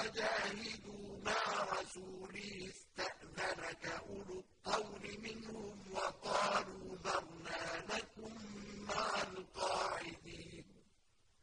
وجاهدوا مع رسوله استأذنك أولو